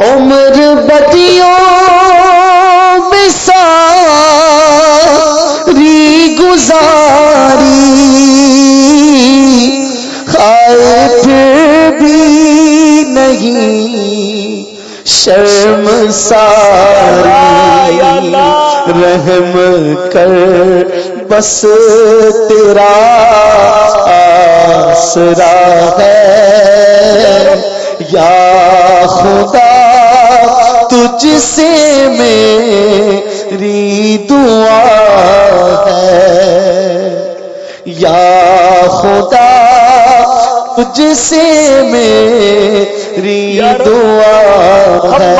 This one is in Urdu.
عمر بدیوں بساری گزاری خائے پھر بھی نہیں، شرم ساری، رحم کر بس تیرا آسرا ہے، یا خدا میری دعا ہے۔ یا خدا تجھ سے میری دعا ہے۔